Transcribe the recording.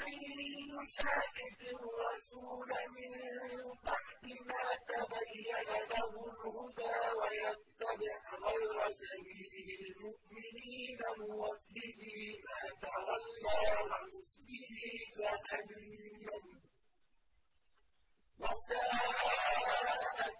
ومن يشاكك الرسول من بعد ما تبين له الهدى ويتبع غير سبيل المؤمنين نوفه ما تولى ونصبه جهنم وساءت